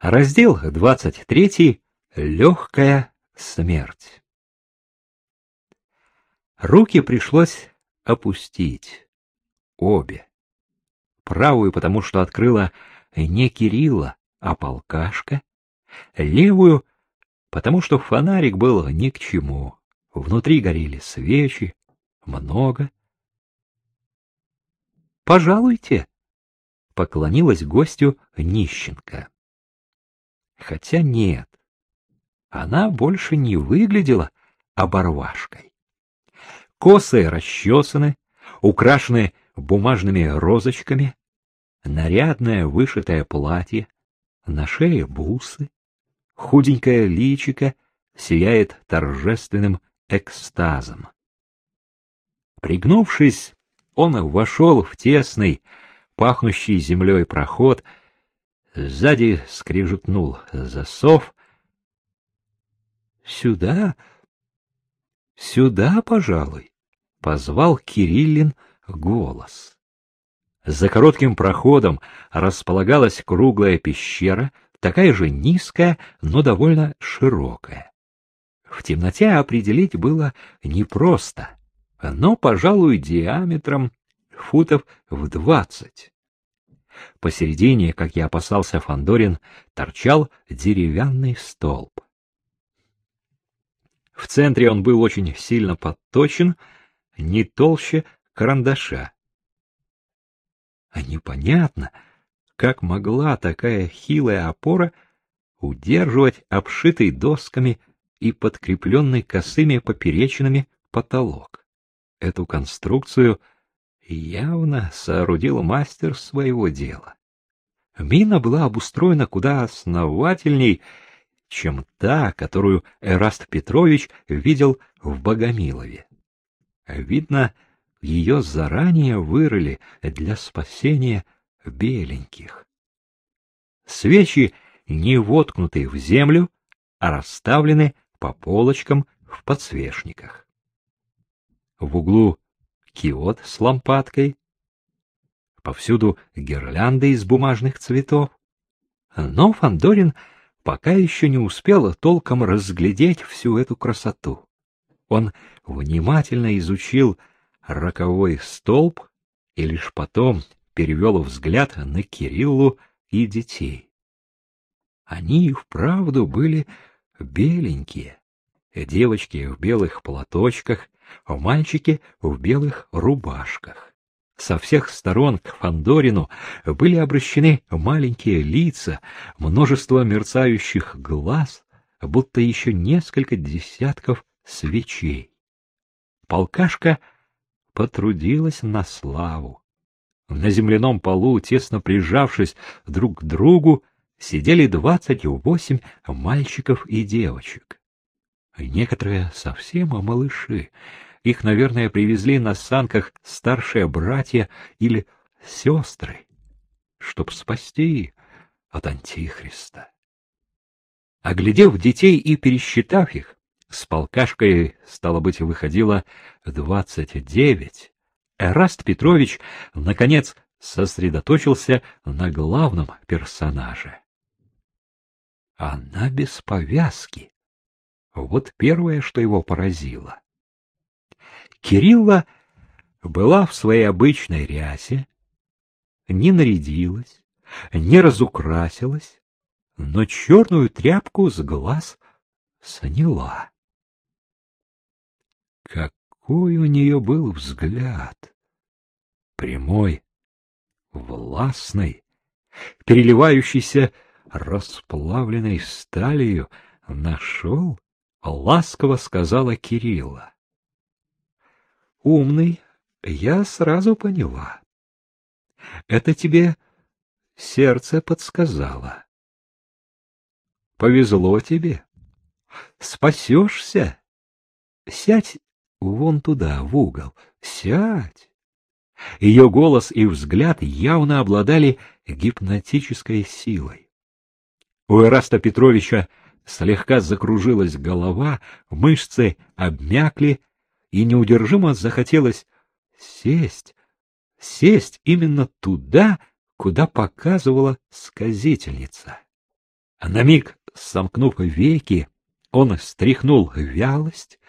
Раздел двадцать третий. Легкая смерть. Руки пришлось опустить. Обе. Правую, потому что открыла не Кирилла, а полкашка. Левую, потому что фонарик был ни к чему. Внутри горели свечи, много. «Пожалуйте», — поклонилась гостю нищенка. Хотя нет, она больше не выглядела оборвашкой. Косы расчесаны, украшены бумажными розочками, нарядное вышитое платье, на шее бусы, худенькое личико сияет торжественным экстазом. Пригнувшись, он вошел в тесный, пахнущий землей проход, сзади скрижетнул засов. «Сюда, сюда, пожалуй», — позвал Кириллин голос. За коротким проходом располагалась круглая пещера, такая же низкая, но довольно широкая. В темноте определить было непросто, но, пожалуй, диаметром футов в двадцать. Посередине, как я опасался Фандорин, торчал деревянный столб. В центре он был очень сильно подточен, не толще карандаша. А непонятно, как могла такая хилая опора удерживать обшитый досками и подкрепленный косыми поперечинами потолок. Эту конструкцию явно соорудил мастер своего дела. Мина была обустроена куда основательней, чем та, которую Эраст Петрович видел в Богомилове. Видно, ее заранее вырыли для спасения беленьких. Свечи не воткнуты в землю, а расставлены по полочкам в подсвечниках. В углу киот с лампадкой, повсюду гирлянды из бумажных цветов. Но Фандорин пока еще не успел толком разглядеть всю эту красоту. Он внимательно изучил роковой столб и лишь потом перевел взгляд на Кириллу и детей. Они и вправду были беленькие, девочки в белых платочках, мальчики в белых рубашках. Со всех сторон к Фандорину были обращены маленькие лица, множество мерцающих глаз, будто еще несколько десятков свечей. Полкашка потрудилась на славу. На земляном полу, тесно прижавшись друг к другу, сидели двадцать восемь мальчиков и девочек. Некоторые совсем малыши. Их, наверное, привезли на санках старшие братья или сестры, чтоб спасти от Антихриста. Оглядев детей и пересчитав их, с полкашкой, стало быть, выходило двадцать девять. Эраст Петрович, наконец, сосредоточился на главном персонаже. Она без повязки. Вот первое, что его поразило. Кирилла была в своей обычной рясе, не нарядилась, не разукрасилась, но черную тряпку с глаз сняла. Какой у нее был взгляд! Прямой, властный, переливающийся расплавленной сталью, нашел, ласково сказала Кирилла. Умный, я сразу поняла. Это тебе сердце подсказало. Повезло тебе. Спасешься. Сядь Вон туда, в угол. Сядь. Ее голос и взгляд явно обладали гипнотической силой. У Эраста Петровича слегка закружилась голова, мышцы обмякли, и неудержимо захотелось сесть, сесть именно туда, куда показывала сказительница. На миг, сомкнув веки, он стряхнул вялость.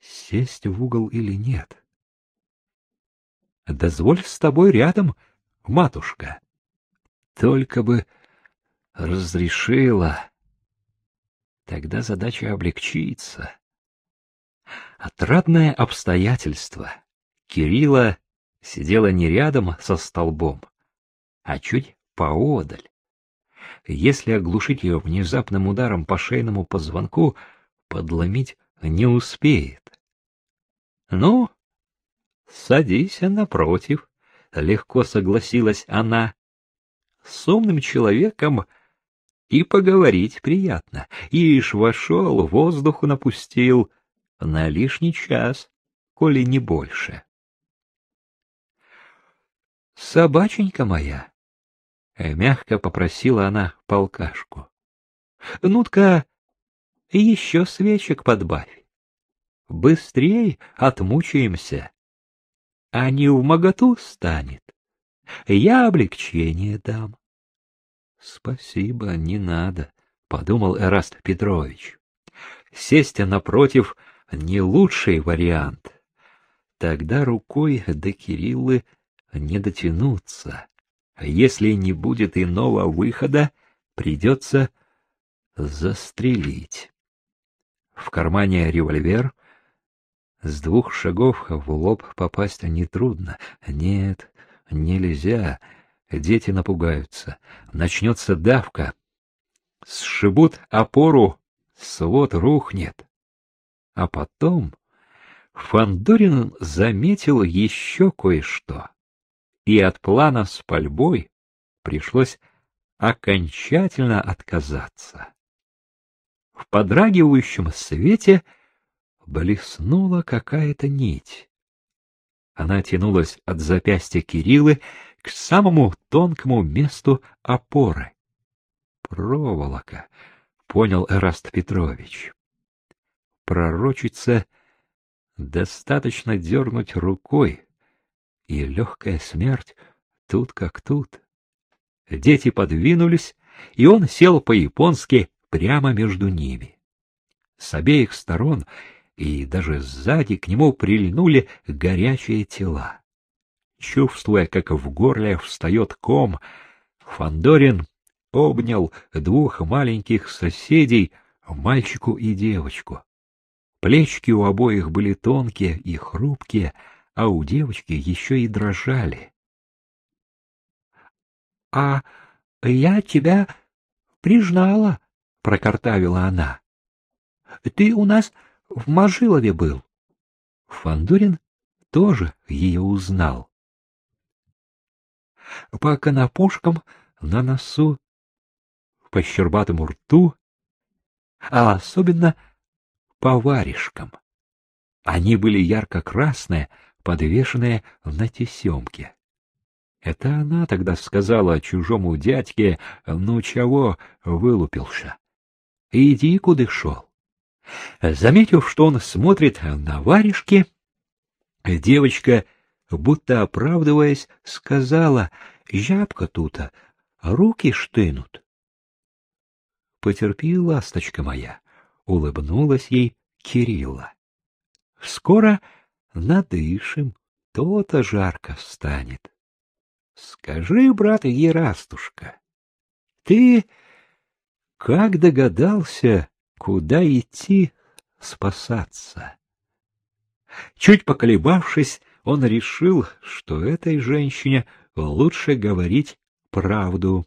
Сесть в угол или нет? Дозволь с тобой рядом, матушка. Только бы разрешила. Тогда задача облегчится. Отрадное обстоятельство. Кирилла сидела не рядом со столбом, а чуть поодаль. Если оглушить ее внезапным ударом по шейному позвонку, подломить не успеет. Ну, садись напротив, легко согласилась она. С умным человеком и поговорить приятно. Ишь вошел, воздуху напустил на лишний час, коли не больше. Собаченька моя, мягко попросила она полкашку. Ну-ка, еще свечек подбавь. Быстрей отмучаемся. А не в моготу станет. Я облегчение дам. Спасибо, не надо, подумал Эраст Петрович. Сесть напротив не лучший вариант. Тогда рукой до Кириллы не дотянуться. Если не будет иного выхода, придется застрелить. В кармане револьвер. С двух шагов в лоб попасть нетрудно. Нет, нельзя. Дети напугаются. Начнется давка. Сшибут опору, свод рухнет. А потом Фандорин заметил еще кое-что и от плана с пальбой пришлось окончательно отказаться. В подрагивающем свете блеснула какая-то нить. Она тянулась от запястья Кириллы к самому тонкому месту опоры. Проволока, понял Эраст Петрович. Пророчица достаточно дернуть рукой, и легкая смерть тут как тут. Дети подвинулись, и он сел по-японски прямо между ними. С обеих сторон и даже сзади к нему прильнули горячие тела. Чувствуя, как в горле встает ком, Фандорин обнял двух маленьких соседей, мальчику и девочку. Плечки у обоих были тонкие и хрупкие, а у девочки еще и дрожали. — А я тебя прижнала, — прокартавила она. — Ты у нас в Мажилове был. Фандурин тоже ее узнал. По конопушкам на носу, по щербатому рту, а особенно по варежкам. Они были ярко-красные, подвешенная на тесемке. Это она тогда сказала чужому дядьке, ну чего вылупился. Иди, куда шел. Заметив, что он смотрит на варежки, девочка, будто оправдываясь, сказала, «Жабка тута, руки штынут». «Потерпи, ласточка моя», — улыбнулась ей Кирилла. Скоро надышим, то-то жарко станет. Скажи, брат Ерастушка, ты как догадался, куда идти спасаться? Чуть поколебавшись, он решил, что этой женщине лучше говорить правду.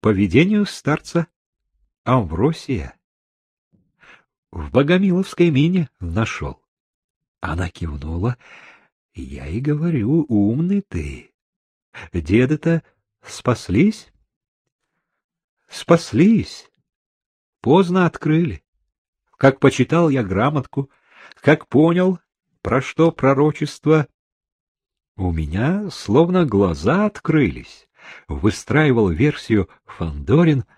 По видению старца Амвросия в Богомиловской мине нашел. Она кивнула. Я и говорю, умный ты. Деды-то спаслись? Спаслись. Поздно открыли. Как почитал я грамотку, как понял, про что пророчество, у меня словно глаза открылись. Выстраивал версию Фандорин —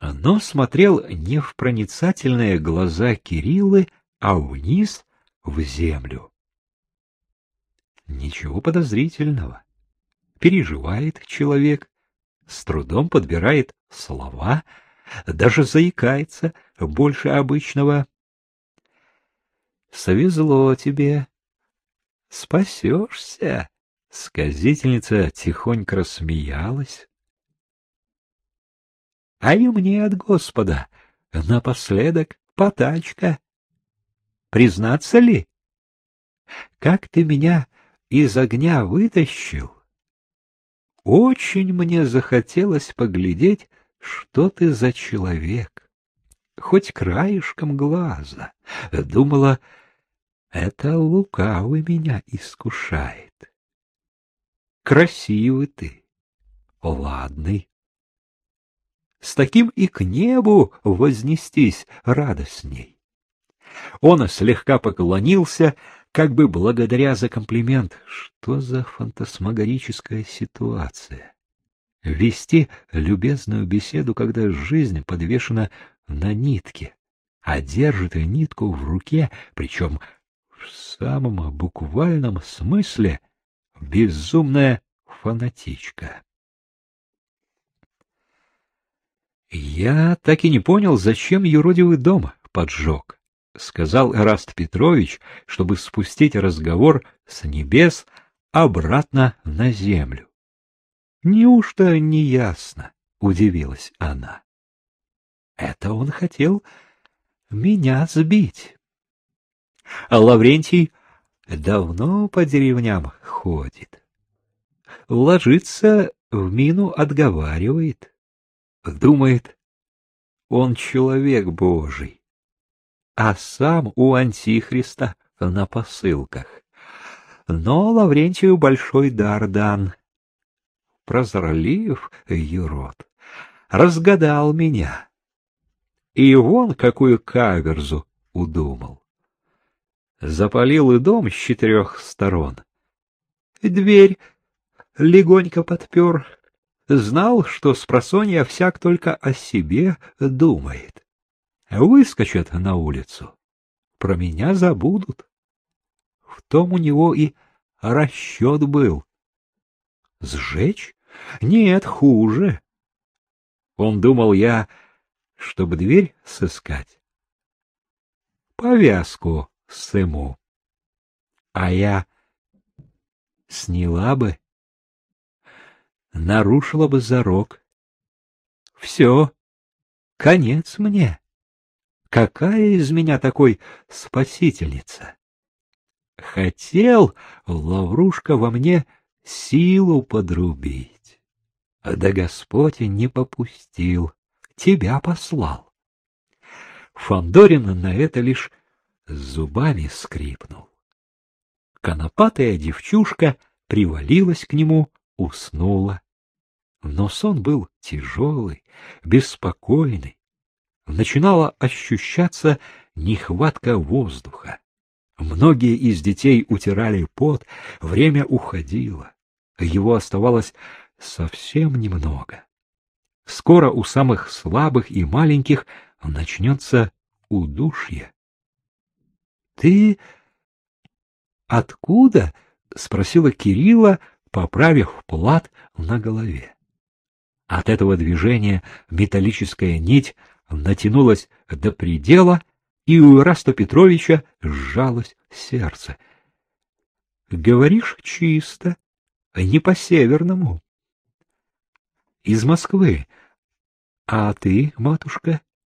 но смотрел не в проницательные глаза Кириллы, а вниз в землю. Ничего подозрительного. Переживает человек, с трудом подбирает слова, даже заикается больше обычного. Свезло тебе. Спасешься. Сказительница тихонько рассмеялась. А и мне от Господа напоследок потачка. Признаться ли? Как ты меня из огня вытащил? Очень мне захотелось поглядеть, что ты за человек. Хоть краешком глаза. Думала, это лукавый меня искушает. Красивый ты, ладный. С таким и к небу вознестись радостней. Он слегка поклонился, как бы благодаря за комплимент. Что за фантасмагорическая ситуация? Вести любезную беседу, когда жизнь подвешена на нитке, а держит нитку в руке, причем в самом буквальном смысле безумная фанатичка. Я так и не понял, зачем юродивый дом поджег, сказал Эраст Петрович, чтобы спустить разговор с небес обратно на землю. Неужто не ясно? удивилась она. Это он хотел меня сбить. А Лаврентий давно по деревням ходит. Ложится в мину отговаривает. Думает, он человек Божий, а сам у Антихриста на посылках. Но Лаврентию большой дар дан. Прозорлив, юрод, разгадал меня. И вон какую каверзу удумал. Запалил и дом с четырех сторон. Дверь легонько подпер, знал, что с просонья всяк только о себе думает. Выскочат на улицу, про меня забудут. В том у него и расчет был. Сжечь? Нет, хуже. Он думал я, чтобы дверь сыскать. Повязку сыму. А я сняла бы нарушила бы зарок. Все, конец мне. Какая из меня такой спасительница? Хотел Лаврушка во мне силу подрубить. Да Господь не попустил, тебя послал. Фандорин на это лишь зубами скрипнул. Конопатая девчушка привалилась к нему, уснула. Но сон был тяжелый, беспокойный. Начинала ощущаться нехватка воздуха. Многие из детей утирали пот, время уходило. Его оставалось совсем немного. Скоро у самых слабых и маленьких начнется удушье. — Ты откуда? — спросила Кирилла, поправив плат на голове. От этого движения металлическая нить натянулась до предела, и у Ираста Петровича сжалось сердце. — Говоришь чисто, не по-северному. — Из Москвы. А ты, матушка?